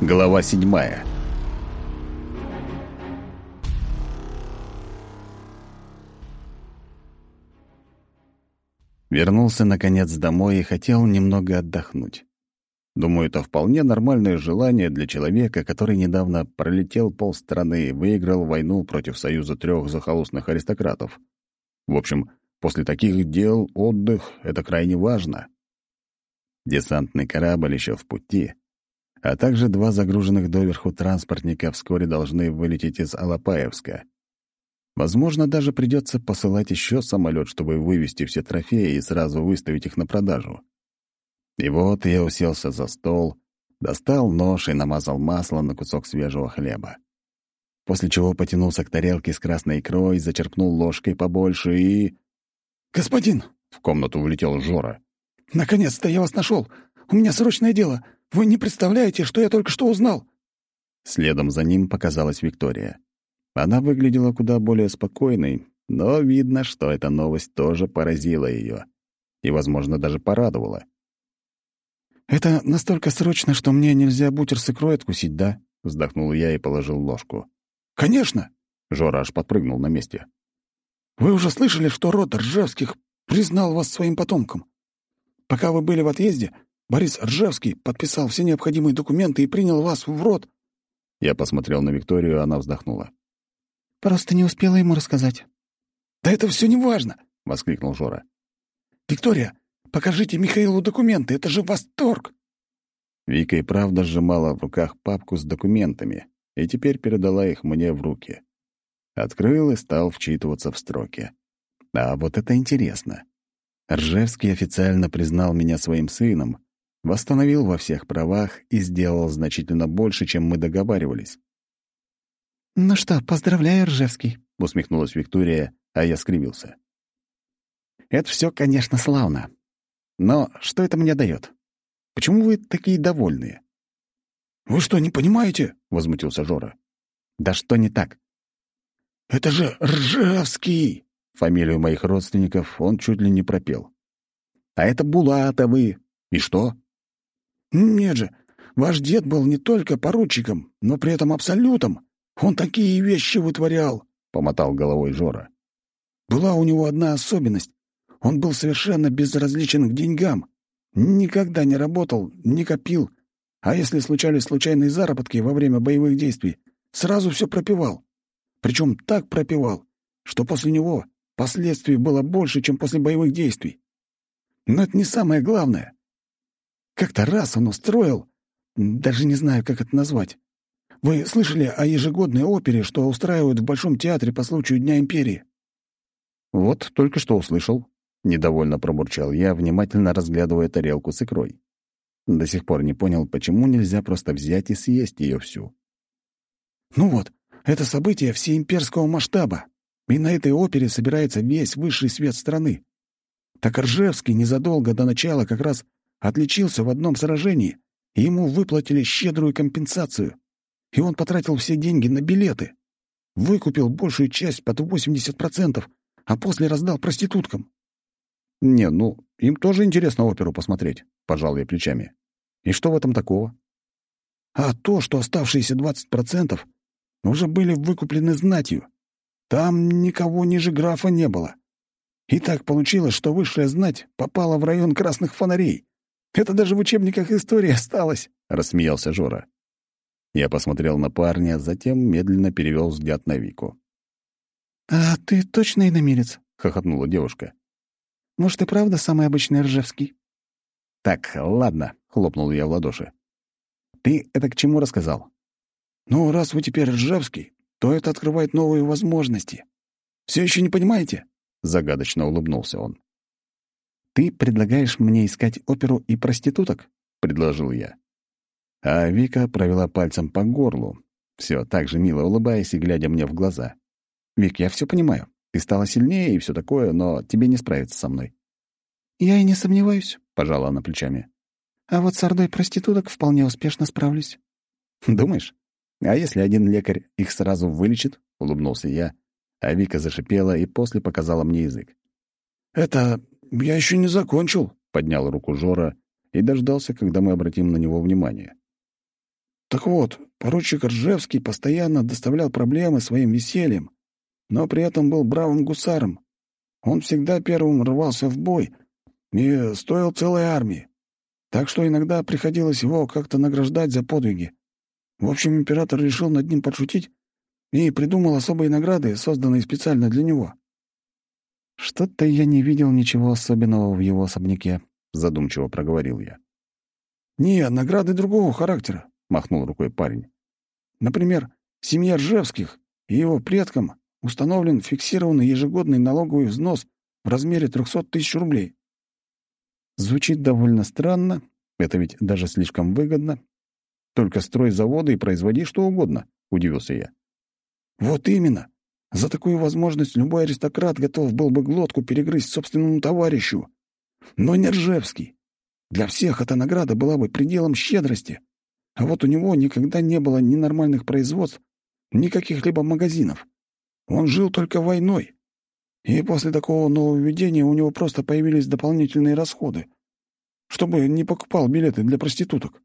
Глава седьмая. Вернулся, наконец, домой и хотел немного отдохнуть. Думаю, это вполне нормальное желание для человека, который недавно пролетел полстраны и выиграл войну против союза трех захолустных аристократов. В общем, после таких дел отдых — это крайне важно. Десантный корабль еще в пути, а также два загруженных доверху транспортника вскоре должны вылететь из Алапаевска. Возможно, даже придется посылать еще самолет, чтобы вывести все трофеи и сразу выставить их на продажу. И вот я уселся за стол, достал нож и намазал масло на кусок свежего хлеба. После чего потянулся к тарелке с красной икрой, зачерпнул ложкой побольше и... «Господин!» — в комнату влетел Жора. «Наконец-то я вас нашел! У меня срочное дело! Вы не представляете, что я только что узнал!» Следом за ним показалась Виктория. Она выглядела куда более спокойной, но видно, что эта новость тоже поразила ее и, возможно, даже порадовала. «Это настолько срочно, что мне нельзя бутер с икрой откусить, да?» — вздохнул я и положил ложку. «Конечно!» — Жора аж подпрыгнул на месте. «Вы уже слышали, что род Ржевских признал вас своим потомком? Пока вы были в отъезде, Борис Ржевский подписал все необходимые документы и принял вас в рот». Я посмотрел на Викторию, она вздохнула. «Просто не успела ему рассказать». «Да это все не важно!» — воскликнул Жора. «Виктория, покажите Михаилу документы, это же восторг!» Вика и правда сжимала в руках папку с документами и теперь передала их мне в руки. Открыл и стал вчитываться в строки. А вот это интересно. Ржевский официально признал меня своим сыном, восстановил во всех правах и сделал значительно больше, чем мы договаривались. «Ну что, поздравляю, Ржевский», — усмехнулась Виктория, а я скривился. «Это все, конечно, славно. Но что это мне дает? Почему вы такие довольные?» «Вы что, не понимаете?» — возмутился Жора. «Да что не так?» «Это же Ржевский!» Фамилию моих родственников он чуть ли не пропел. «А это Булатовы. И что?» «Нет же, ваш дед был не только поручиком, но при этом абсолютом. Он такие вещи вытворял», — помотал головой Жора. «Была у него одна особенность. Он был совершенно безразличен к деньгам. Никогда не работал, не копил. А если случались случайные заработки во время боевых действий, сразу все пропивал. Причем так пропивал, что после него последствий было больше, чем после боевых действий. Но это не самое главное. Как-то раз он устроил, даже не знаю, как это назвать. Вы слышали о ежегодной опере, что устраивают в Большом театре по случаю Дня империи? Вот только что услышал. Недовольно пробурчал я, внимательно разглядывая тарелку с икрой. До сих пор не понял, почему нельзя просто взять и съесть ее всю. Ну вот, это событие всеимперского масштаба, и на этой опере собирается весь высший свет страны. Так Ржевский незадолго до начала как раз отличился в одном сражении, и ему выплатили щедрую компенсацию. И он потратил все деньги на билеты. Выкупил большую часть под 80%, а после раздал проституткам. «Не, ну, им тоже интересно оперу посмотреть», — пожал я плечами. «И что в этом такого?» «А то, что оставшиеся 20% уже были выкуплены знатью. Там никого ниже графа не было. И так получилось, что высшая знать попала в район красных фонарей. Это даже в учебниках истории осталось», — рассмеялся Жора. Я посмотрел на парня, затем медленно перевел взгляд на Вику. «А ты точно иномерец?» — хохотнула девушка. «Может, и правда самый обычный Ржевский?» «Так, ладно», — хлопнул я в ладоши. «Ты это к чему рассказал?» «Ну, раз вы теперь Ржевский, то это открывает новые возможности. Все еще не понимаете?» — загадочно улыбнулся он. «Ты предлагаешь мне искать оперу и проституток?» — предложил я. А Вика провела пальцем по горлу, все так же мило улыбаясь и глядя мне в глаза. «Вик, я все понимаю. Ты стала сильнее и все такое, но тебе не справиться со мной». «Я и не сомневаюсь», — пожала она плечами. «А вот с ордой проституток вполне успешно справлюсь». «Думаешь? А если один лекарь их сразу вылечит?» — улыбнулся я, а Вика зашипела и после показала мне язык. «Это я еще не закончил», — поднял руку Жора и дождался, когда мы обратим на него внимание. Так вот, поручик Ржевский постоянно доставлял проблемы своим весельем, но при этом был бравым гусаром. Он всегда первым рвался в бой и стоил целой армии. Так что иногда приходилось его как-то награждать за подвиги. В общем, император решил над ним подшутить и придумал особые награды, созданные специально для него. «Что-то я не видел ничего особенного в его особняке», — задумчиво проговорил я. «Не, награды другого характера», — махнул рукой парень. «Например, семья Ржевских и его предкам установлен фиксированный ежегодный налоговый взнос в размере 300 тысяч рублей». Звучит довольно странно, это ведь даже слишком выгодно. Только строй заводы и производи что угодно, — удивился я. «Вот именно. За такую возможность любой аристократ готов был бы глотку перегрызть собственному товарищу. Но не Ржевский. Для всех эта награда была бы пределом щедрости. А вот у него никогда не было ни нормальных производств, ни каких-либо магазинов. Он жил только войной. И после такого нововведения у него просто появились дополнительные расходы, чтобы не покупал билеты для проституток.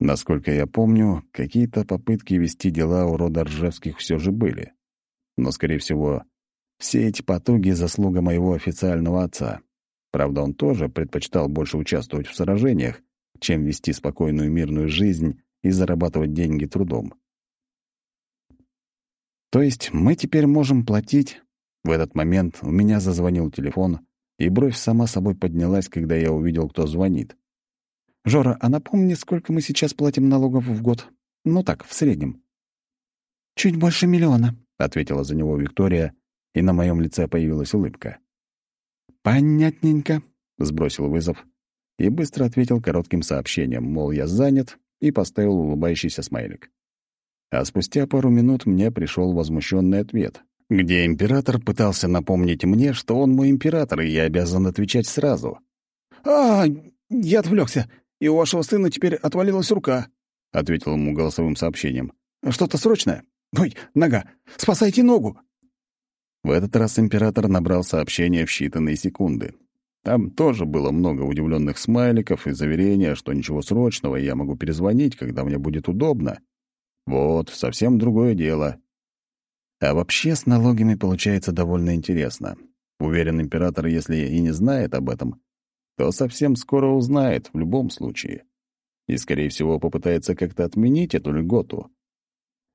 Насколько я помню, какие-то попытки вести дела у рода Ржевских все же были. Но, скорее всего, все эти потуги — заслуга моего официального отца. Правда, он тоже предпочитал больше участвовать в сражениях, чем вести спокойную мирную жизнь и зарабатывать деньги трудом. То есть мы теперь можем платить... В этот момент у меня зазвонил телефон, и бровь сама собой поднялась, когда я увидел, кто звонит. «Жора, а напомни, сколько мы сейчас платим налогов в год? Ну так, в среднем». «Чуть больше миллиона», — ответила за него Виктория, и на моем лице появилась улыбка. «Понятненько», — сбросил вызов и быстро ответил коротким сообщением, мол, я занят, и поставил улыбающийся смайлик. А спустя пару минут мне пришел возмущенный ответ, где император пытался напомнить мне, что он мой император, и я обязан отвечать сразу. «А, я отвлекся и у вашего сына теперь отвалилась рука», — ответил ему голосовым сообщением. «Что-то срочное? Ой, нога! Спасайте ногу!» В этот раз император набрал сообщение в считанные секунды. Там тоже было много удивленных смайликов и заверения, что ничего срочного, и я могу перезвонить, когда мне будет удобно. Вот, совсем другое дело. А вообще с налогами получается довольно интересно. Уверен, император, если и не знает об этом, то совсем скоро узнает в любом случае. И, скорее всего, попытается как-то отменить эту льготу.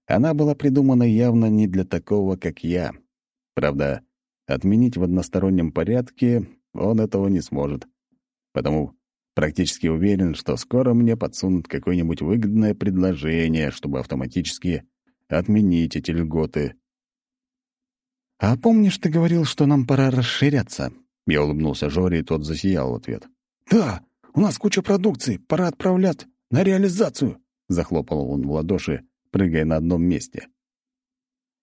Она была придумана явно не для такого, как я. Правда, отменить в одностороннем порядке он этого не сможет. Потому практически уверен, что скоро мне подсунут какое-нибудь выгодное предложение, чтобы автоматически отменить эти льготы. «А помнишь, ты говорил, что нам пора расширяться?» Я улыбнулся Жоре, и тот засиял в ответ. «Да, у нас куча продукции, пора отправлять на реализацию», — захлопал он в ладоши, прыгая на одном месте.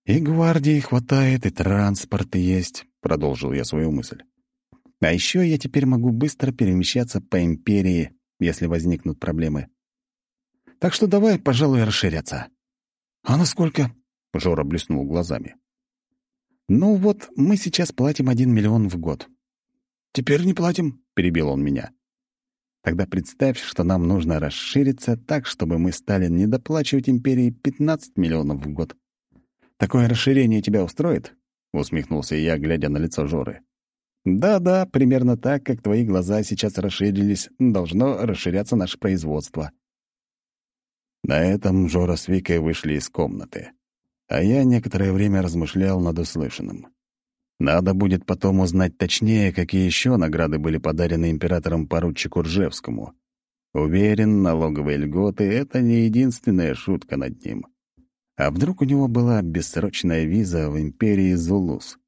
«И гвардии хватает, и транспорт есть», — продолжил я свою мысль. «А еще я теперь могу быстро перемещаться по империи, если возникнут проблемы. Так что давай, пожалуй, расширяться». «А насколько?» — Жора блеснул глазами. «Ну вот, мы сейчас платим один миллион в год. «Теперь не платим», — перебил он меня. «Тогда представь, что нам нужно расшириться так, чтобы мы стали недоплачивать империи 15 миллионов в год. Такое расширение тебя устроит?» — усмехнулся я, глядя на лицо Жоры. «Да-да, примерно так, как твои глаза сейчас расширились, должно расширяться наше производство». На этом Жора с Викой вышли из комнаты, а я некоторое время размышлял над услышанным. Надо будет потом узнать точнее, какие еще награды были подарены императором поручику Ржевскому. Уверен, налоговые льготы — это не единственная шутка над ним. А вдруг у него была бессрочная виза в империи Зулус?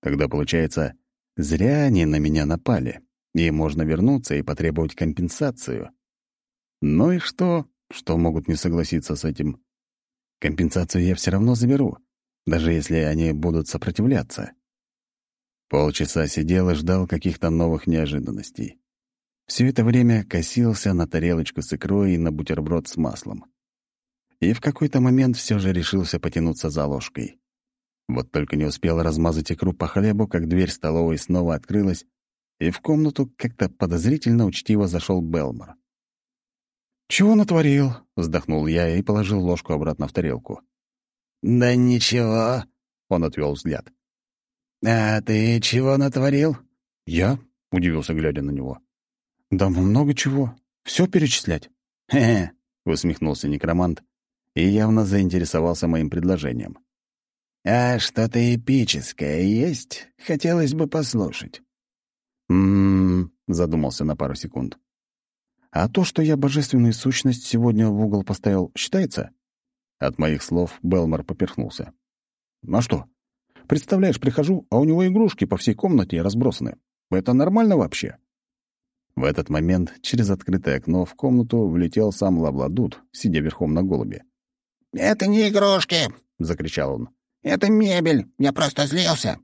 Тогда, получается, зря они на меня напали, и можно вернуться и потребовать компенсацию. Ну и что, что могут не согласиться с этим? Компенсацию я все равно заберу, даже если они будут сопротивляться. Полчаса сидел и ждал каких-то новых неожиданностей. Все это время косился на тарелочку с икрой и на бутерброд с маслом. И в какой-то момент все же решился потянуться за ложкой. Вот только не успел размазать икру по хлебу, как дверь столовой снова открылась, и в комнату как-то подозрительно учтиво зашел Белмор. «Чего натворил?» — вздохнул я и положил ложку обратно в тарелку. «Да ничего», — он отвел взгляд. «А ты чего натворил?» «Я?» — удивился, глядя на него. «Да много чего. Все перечислять?» «Хе-хе», — усмехнулся некромант и явно заинтересовался моим предложением. «А что-то эпическое есть? Хотелось бы послушать». «М-м-м», задумался на пару секунд. «А то, что я божественную сущность сегодня в угол поставил, считается?» От моих слов Белмор поперхнулся. «А что? Представляешь, прихожу, а у него игрушки по всей комнате разбросаны. Это нормально вообще?» В этот момент через открытое окно в комнату влетел сам Лабладут, сидя верхом на голубе. «Это не игрушки!» — закричал он. «Это мебель! Я просто злился!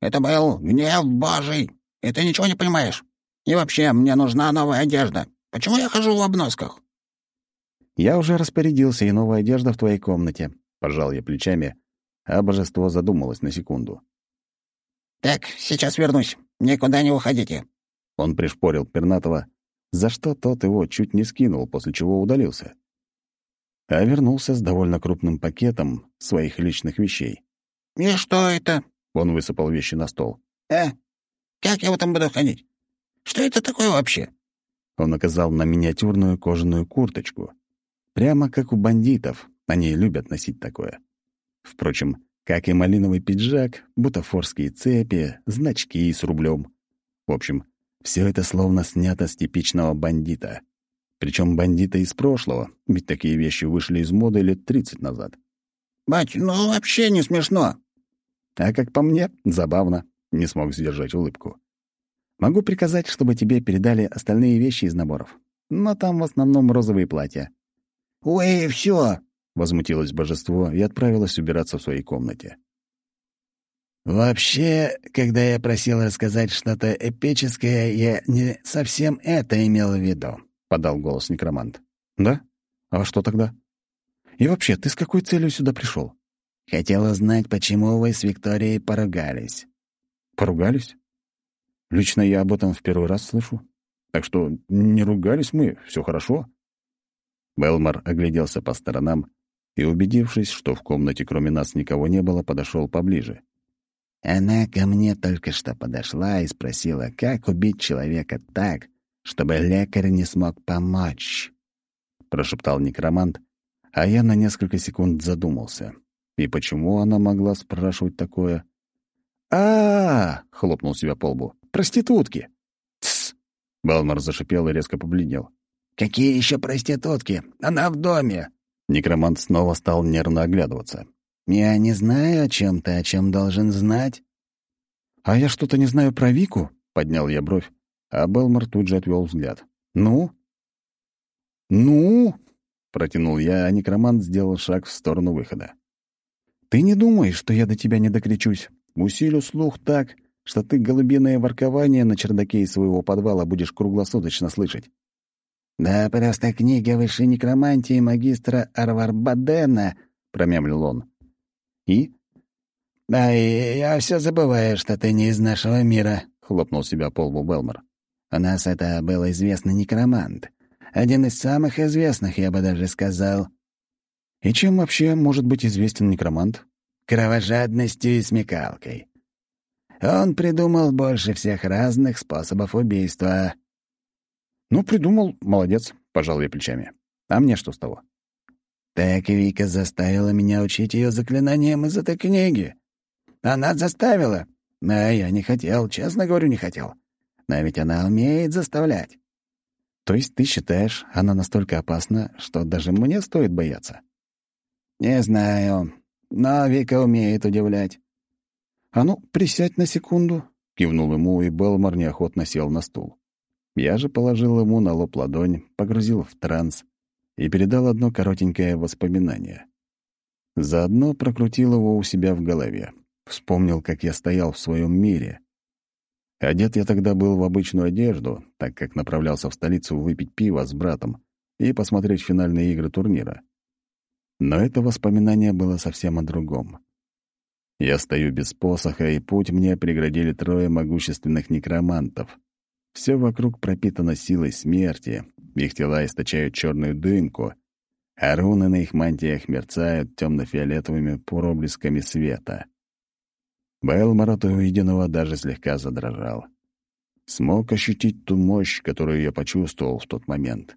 Это был гнев Божий! И ты ничего не понимаешь! И вообще, мне нужна новая одежда! Почему я хожу в обносках?» «Я уже распорядился, и новая одежда в твоей комнате», — пожал я плечами, а божество задумалось на секунду. «Так, сейчас вернусь. Никуда не уходите». Он пришпорил Пернатова, за что тот его чуть не скинул, после чего удалился. А вернулся с довольно крупным пакетом своих личных вещей. «И что это?» — он высыпал вещи на стол. «Э, как я в этом буду ходить? Что это такое вообще?» Он указал на миниатюрную кожаную курточку. Прямо как у бандитов. Они любят носить такое. Впрочем, как и малиновый пиджак, бутафорские цепи, значки с рублем. В общем, все это словно снято с типичного бандита. Причем бандита из прошлого, ведь такие вещи вышли из моды лет 30 назад. «Бать, ну вообще не смешно». А как по мне, забавно. Не смог сдержать улыбку. Могу приказать, чтобы тебе передали остальные вещи из наборов. Но там в основном розовые платья. «Ой, все, Возмутилось божество и отправилось убираться в своей комнате. «Вообще, когда я просил рассказать что-то эпическое, я не совсем это имел в виду», — подал голос некромант. «Да? А что тогда? И вообще, ты с какой целью сюда пришел? «Хотел узнать, почему вы с Викторией поругались». «Поругались? Лично я об этом в первый раз слышу. Так что не ругались мы, все хорошо». Белмар огляделся по сторонам и, убедившись, что в комнате кроме нас никого не было, подошел поближе. Она ко мне только что подошла и спросила, как убить человека так, чтобы лекарь не смог помочь. Прошептал некромант, а я на несколько секунд задумался. И почему она могла спрашивать такое? а, -а, -а хлопнул себя по лбу. «Проститутки!» «Тсс!» Белмар зашипел и резко побледнел. «Какие еще проститутки? Она в доме!» Некромант снова стал нервно оглядываться. «Я не знаю, о чем ты, о чем должен знать». «А я что-то не знаю про Вику?» — поднял я бровь, а Белмор тут же отвел взгляд. «Ну?» «Ну?» — протянул я, а некромант сделал шаг в сторону выхода. «Ты не думаешь, что я до тебя не докричусь? Усилю слух так, что ты голубиное воркование на чердаке из своего подвала будешь круглосуточно слышать. «Да просто книга высшей некромантии магистра Арварбадена», — промямлил он. «И?» «Да, и я все забываю, что ты не из нашего мира», — хлопнул себя по лбу Белмор. «У нас это был известный некромант. Один из самых известных, я бы даже сказал». «И чем вообще может быть известен некромант?» «Кровожадностью и смекалкой. Он придумал больше всех разных способов убийства». «Ну, придумал, молодец», — пожал я плечами. «А мне что с того?» «Так Вика заставила меня учить ее заклинаниям из этой книги. Она заставила. А я не хотел, честно говорю, не хотел. Но ведь она умеет заставлять». «То есть ты считаешь, она настолько опасна, что даже мне стоит бояться?» «Не знаю, но Вика умеет удивлять». «А ну, присядь на секунду», — кивнул ему, и Белмор неохотно сел на стул. Я же положил ему на лоб ладонь, погрузил в транс и передал одно коротенькое воспоминание. Заодно прокрутил его у себя в голове. Вспомнил, как я стоял в своем мире. Одет я тогда был в обычную одежду, так как направлялся в столицу выпить пиво с братом и посмотреть финальные игры турнира. Но это воспоминание было совсем о другом. Я стою без посоха, и путь мне преградили трое могущественных некромантов. Все вокруг пропитано силой смерти, их тела источают черную дымку, а руны на их мантиях мерцают темно-фиолетовыми проблесками света. Белмар от увиденного даже слегка задрожал. Смог ощутить ту мощь, которую я почувствовал в тот момент.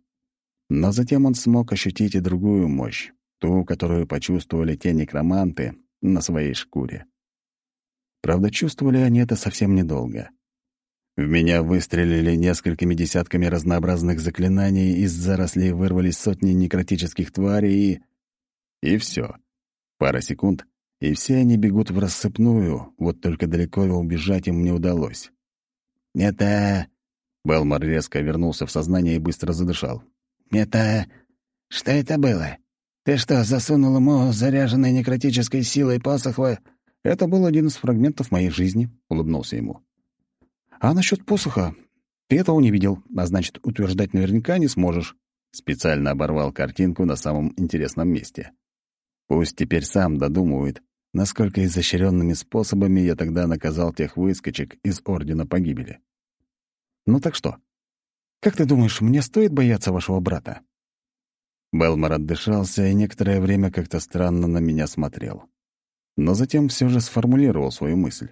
Но затем он смог ощутить и другую мощь, ту, которую почувствовали те некроманты на своей шкуре. Правда, чувствовали они это совсем недолго. В меня выстрелили несколькими десятками разнообразных заклинаний, из зарослей вырвались сотни некротических тварей и... И все. Пара секунд, и все они бегут в рассыпную, вот только далеко убежать им не удалось. «Это...» Белмар резко вернулся в сознание и быстро задышал. «Это... Что это было? Ты что, засунул ему заряженной некротической силой посох в...» «Это был один из фрагментов моей жизни», — улыбнулся ему. «А насчет посоха? Ты этого не видел, а значит, утверждать наверняка не сможешь». Специально оборвал картинку на самом интересном месте. Пусть теперь сам додумывает, насколько изощренными способами я тогда наказал тех выскочек из Ордена Погибели. «Ну так что? Как ты думаешь, мне стоит бояться вашего брата?» Белмар отдышался и некоторое время как-то странно на меня смотрел. Но затем все же сформулировал свою мысль.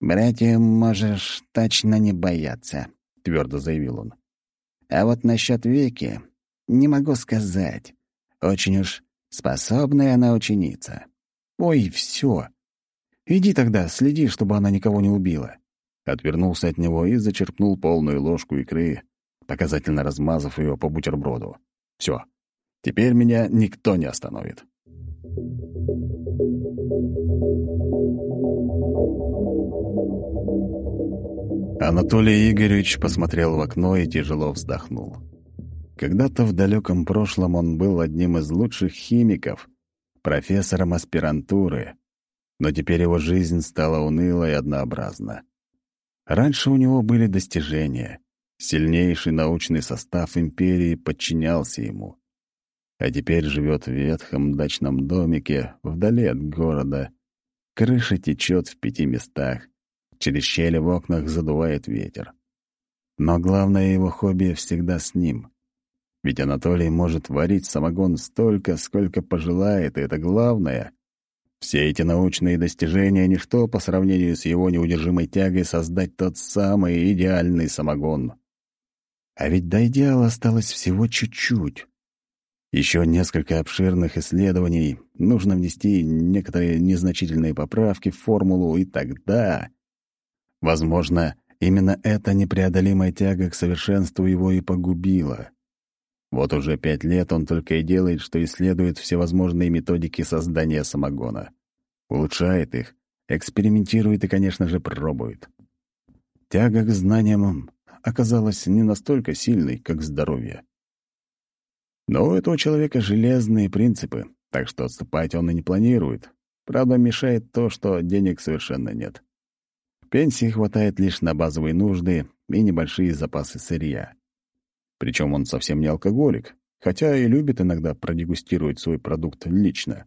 «Братьям можешь точно не бояться», — твердо заявил он. «А вот насчет Вики не могу сказать. Очень уж способная она ученица. «Ой, все. Иди тогда, следи, чтобы она никого не убила». Отвернулся от него и зачерпнул полную ложку икры, показательно размазав ее по бутерброду. Все. Теперь меня никто не остановит. Анатолий Игоревич посмотрел в окно и тяжело вздохнул. Когда-то в далеком прошлом он был одним из лучших химиков, профессором аспирантуры, но теперь его жизнь стала унылой и однообразна. Раньше у него были достижения. Сильнейший научный состав империи подчинялся ему. А теперь живет в ветхом дачном домике, вдали от города. Крыша течет в пяти местах, через щели в окнах задувает ветер. Но главное его хобби всегда с ним. Ведь Анатолий может варить самогон столько, сколько пожелает, и это главное. Все эти научные достижения — ничто по сравнению с его неудержимой тягой создать тот самый идеальный самогон. А ведь до идеала осталось всего чуть-чуть. Еще несколько обширных исследований, нужно внести некоторые незначительные поправки в формулу, и тогда... Возможно, именно эта непреодолимая тяга к совершенству его и погубила. Вот уже пять лет он только и делает, что исследует всевозможные методики создания самогона. Улучшает их, экспериментирует и, конечно же, пробует. Тяга к знаниям оказалась не настолько сильной, как здоровье. Но у этого человека железные принципы, так что отступать он и не планирует. Правда, мешает то, что денег совершенно нет. Пенсии хватает лишь на базовые нужды и небольшие запасы сырья. Причем он совсем не алкоголик, хотя и любит иногда продегустировать свой продукт лично.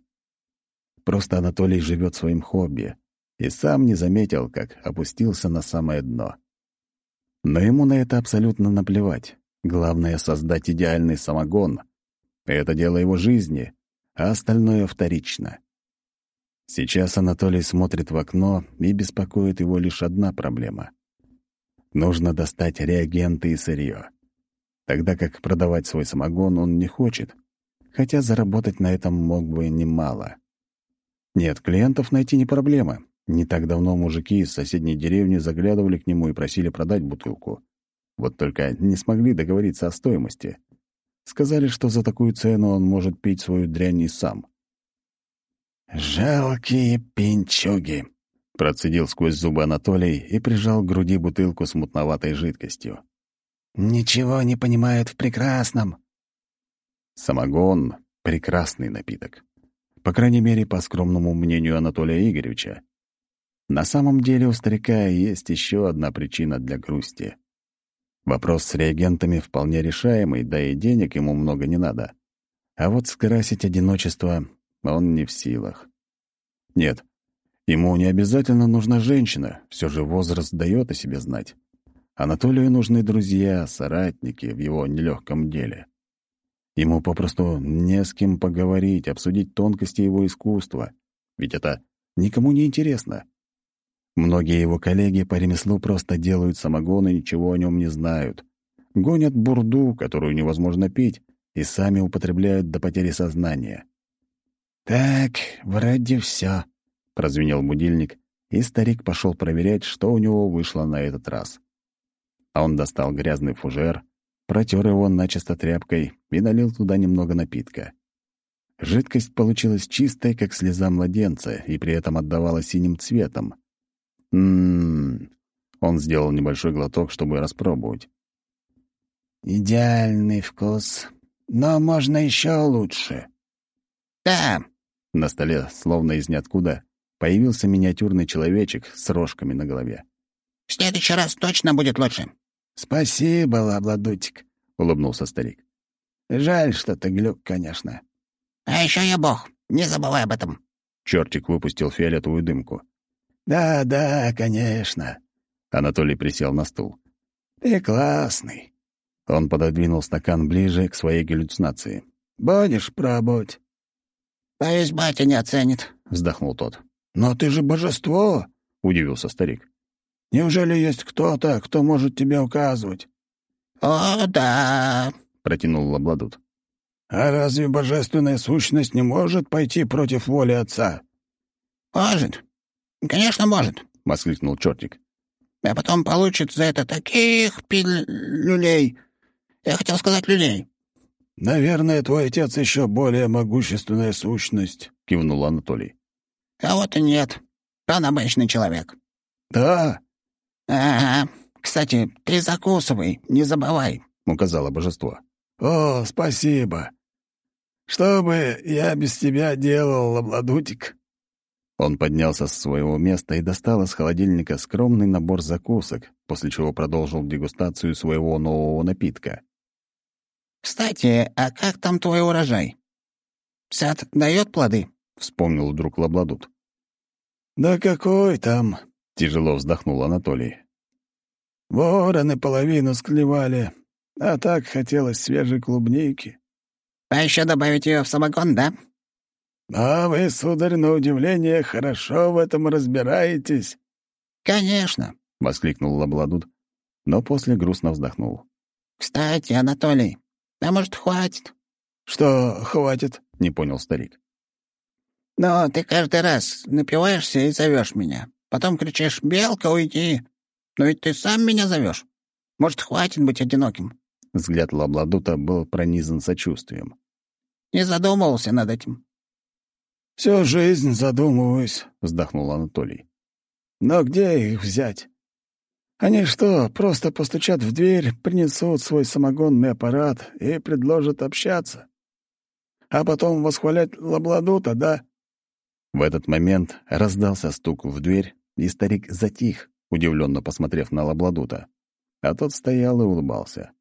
Просто Анатолий живет своим хобби и сам не заметил, как опустился на самое дно. Но ему на это абсолютно наплевать. Главное — создать идеальный самогон. Это дело его жизни, а остальное вторично. Сейчас Анатолий смотрит в окно, и беспокоит его лишь одна проблема. Нужно достать реагенты и сырье тогда как продавать свой самогон он не хочет, хотя заработать на этом мог бы немало. Нет, клиентов найти не проблема. Не так давно мужики из соседней деревни заглядывали к нему и просили продать бутылку. Вот только не смогли договориться о стоимости. Сказали, что за такую цену он может пить свою дрянь и сам. «Жалкие пинчуги!» — процедил сквозь зубы Анатолий и прижал к груди бутылку с мутноватой жидкостью. Ничего не понимают в прекрасном. Самогон — прекрасный напиток. По крайней мере, по скромному мнению Анатолия Игоревича. На самом деле у старика есть еще одна причина для грусти. Вопрос с реагентами вполне решаемый, да и денег ему много не надо. А вот скрасить одиночество он не в силах. Нет, ему не обязательно нужна женщина, все же возраст дает о себе знать. Анатолию нужны друзья, соратники в его нелегком деле. Ему попросту не с кем поговорить, обсудить тонкости его искусства, ведь это никому не интересно. Многие его коллеги по ремеслу просто делают самогон и ничего о нем не знают. Гонят бурду, которую невозможно пить, и сами употребляют до потери сознания. «Так, вроде все», — прозвенел будильник, и старик пошел проверять, что у него вышло на этот раз. А он достал грязный фужер, протер его начисто тряпкой и налил туда немного напитка. Жидкость получилась чистой, как слеза младенца, и при этом отдавала синим цветом. Ммм... Он сделал небольшой глоток, чтобы распробовать. «Идеальный вкус, но можно еще лучше». «Да». На столе, словно из ниоткуда, появился миниатюрный человечек с рожками на голове. «В следующий раз точно будет лучше». «Спасибо, Лабладутик», — улыбнулся старик. «Жаль, что ты глюк, конечно». «А еще я бог, не забывай об этом». Чертик выпустил фиолетовую дымку. «Да, да, конечно». Анатолий присел на стул. «Ты классный». Он пододвинул стакан ближе к своей галлюцинации. «Будешь пробовать?» «Боюсь, батя не оценит», — вздохнул тот. «Но ты же божество!» — удивился старик. «Неужели есть кто-то, кто может тебе указывать?» «О, да», — протянул Лабладут. «А разве божественная сущность не может пойти против воли отца?» «Может. Конечно, может», — воскликнул чертик. «А потом получит за это таких пилюлей. Я хотел сказать люлей». «Наверное, твой отец еще более могущественная сущность», — кивнул Анатолий. А вот и нет. Он обычный человек. Да? Ага. Кстати, ты закусывай, не забывай, указало божество. О, спасибо. Что бы я без тебя делал, лабладутик? Он поднялся с своего места и достал из холодильника скромный набор закусок, после чего продолжил дегустацию своего нового напитка. «Кстати, а как там твой урожай? Сад дает плоды?» — вспомнил вдруг Лабладут. «Да какой там?» — тяжело вздохнул Анатолий. «Вороны половину склевали, а так хотелось свежей клубники». «А еще добавить ее в самогон, да?» «А вы, сударь, на удивление, хорошо в этом разбираетесь». «Конечно», — воскликнул Лабладут, но после грустно вздохнул. «Кстати, Анатолий, а может, хватит?» «Что хватит?» — не понял старик. Но ты каждый раз напиваешься и зовешь меня. Потом кричишь «Белка, уйди!» Но ведь ты сам меня зовешь. Может, хватит быть одиноким?» Взгляд Лабладута был пронизан сочувствием. «Не задумывался над этим?» «Всю жизнь задумываюсь», — вздохнул Анатолий. «Но где их взять? Они что, просто постучат в дверь, принесут свой самогонный аппарат и предложат общаться? А потом восхвалять Лабладута, да?» В этот момент раздался стук в дверь, и старик затих, удивленно посмотрев на Лабладута. А тот стоял и улыбался.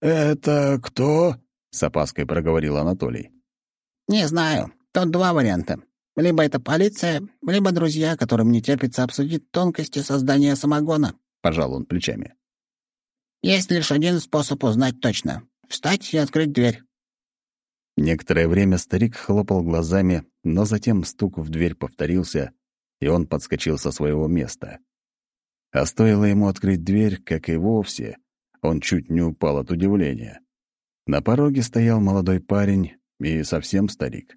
«Это кто?» — с опаской проговорил Анатолий. «Не знаю. Тут два варианта. Либо это полиция, либо друзья, которым не терпится обсудить тонкости создания самогона», — пожал он плечами. «Есть лишь один способ узнать точно — встать и открыть дверь». Некоторое время старик хлопал глазами, но затем стук в дверь повторился, и он подскочил со своего места. А стоило ему открыть дверь, как и вовсе, он чуть не упал от удивления. На пороге стоял молодой парень и совсем старик.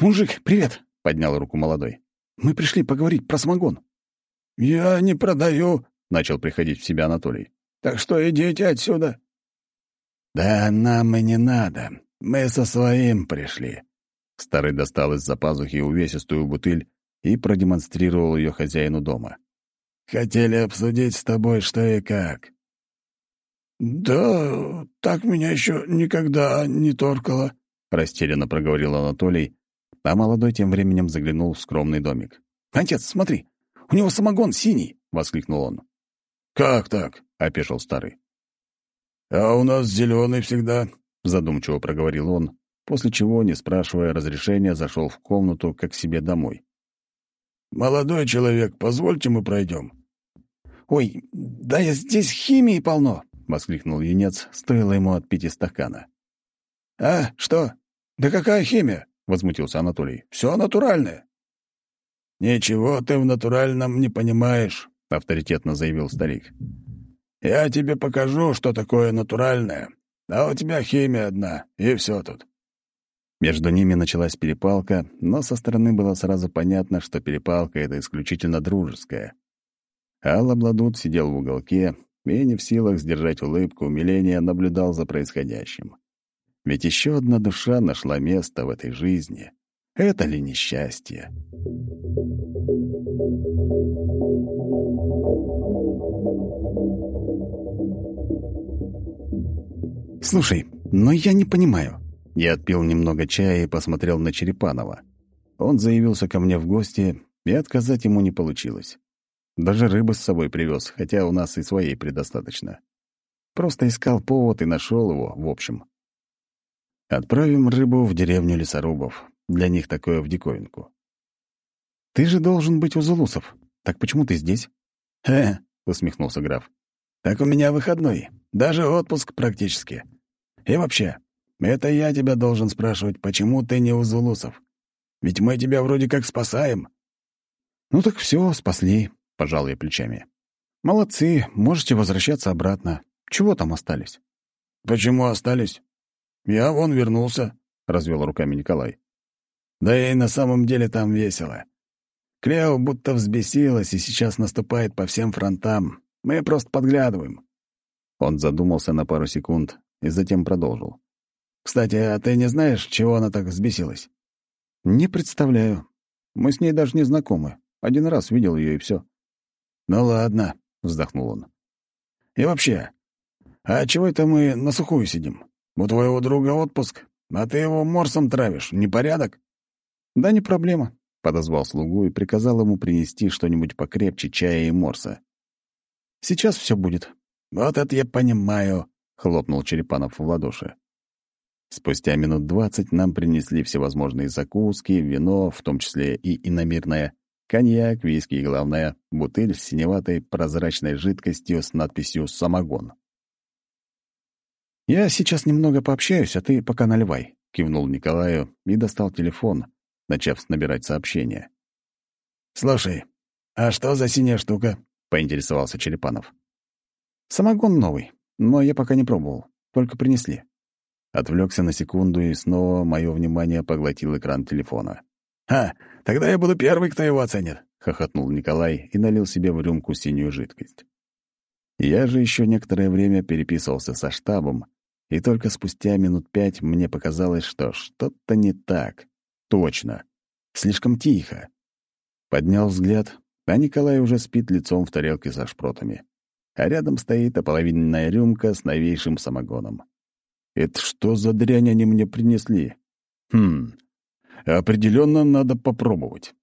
«Мужик, привет!» — поднял руку молодой. «Мы пришли поговорить про самогон». «Я не продаю», — начал приходить в себя Анатолий. «Так что идите отсюда». «Да нам и не надо. Мы со своим пришли». Старый достал из-за пазухи увесистую бутыль и продемонстрировал ее хозяину дома. «Хотели обсудить с тобой, что и как». «Да, так меня еще никогда не торкало», — растерянно проговорил Анатолий, а молодой тем временем заглянул в скромный домик. «Отец, смотри, у него самогон синий!» — воскликнул он. «Как так?» — опешил старый. «А у нас зеленый всегда», — задумчиво проговорил он, после чего, не спрашивая разрешения, зашел в комнату, как себе домой. «Молодой человек, позвольте мы пройдем». «Ой, да здесь химии полно!» — воскликнул юнец, стоило ему отпить из стакана. «А, что? Да какая химия?» — возмутился Анатолий. «Все натуральное». «Ничего ты в натуральном не понимаешь», — авторитетно заявил старик. «Я тебе покажу, что такое натуральное, а у тебя химия одна, и все тут». Между ними началась перепалка, но со стороны было сразу понятно, что перепалка — это исключительно дружеская. Алла Бладут сидел в уголке и, не в силах сдержать улыбку, умиления наблюдал за происходящим. Ведь еще одна душа нашла место в этой жизни. Это ли несчастье? «Слушай, но я не понимаю». Я отпил немного чая и посмотрел на Черепанова. Он заявился ко мне в гости, и отказать ему не получилось. Даже рыбы с собой привез, хотя у нас и своей предостаточно. Просто искал повод и нашел его, в общем. Отправим рыбу в деревню лесорубов. Для них такое в диковинку. «Ты же должен быть у Зулусов. Так почему ты здесь?» «Хе», — усмехнулся граф. «Так у меня выходной. Даже отпуск практически. И вообще, это я тебя должен спрашивать, почему ты не у Зулусов? Ведь мы тебя вроде как спасаем». «Ну так все, спасли», — пожал я плечами. «Молодцы, можете возвращаться обратно. Чего там остались?» «Почему остались? «Я вон вернулся», — развел руками Николай. «Да и на самом деле там весело. Клео будто взбесилась и сейчас наступает по всем фронтам. Мы просто подглядываем». Он задумался на пару секунд и затем продолжил. «Кстати, а ты не знаешь, чего она так взбесилась?» «Не представляю. Мы с ней даже не знакомы. Один раз видел ее и все. «Ну ладно», — вздохнул он. «И вообще, а чего это мы на сухую сидим? У твоего друга отпуск, а ты его морсом травишь. Непорядок?» «Да не проблема», — подозвал слугу и приказал ему принести что-нибудь покрепче чая и морса. «Сейчас все будет». «Вот это я понимаю», — хлопнул Черепанов в ладоши. Спустя минут двадцать нам принесли всевозможные закуски, вино, в том числе и иномирное, коньяк, виски и, главное, бутыль с синеватой прозрачной жидкостью с надписью «Самогон». «Я сейчас немного пообщаюсь, а ты пока наливай», — кивнул Николаю и достал телефон, начав набирать сообщение. «Слушай, а что за синяя штука?» — поинтересовался Черепанов. «Самогон новый, но я пока не пробовал, только принесли». Отвлекся на секунду, и снова мое внимание поглотил экран телефона. «А, тогда я буду первый, кто его оценит», — хохотнул Николай и налил себе в рюмку синюю жидкость. Я же еще некоторое время переписывался со штабом, и только спустя минут пять мне показалось, что что-то не так. Точно. Слишком тихо. Поднял взгляд, а Николай уже спит лицом в тарелке со шпротами. А рядом стоит ополовиненная рюмка с новейшим самогоном. Это что за дрянь они мне принесли? Хм, определенно надо попробовать.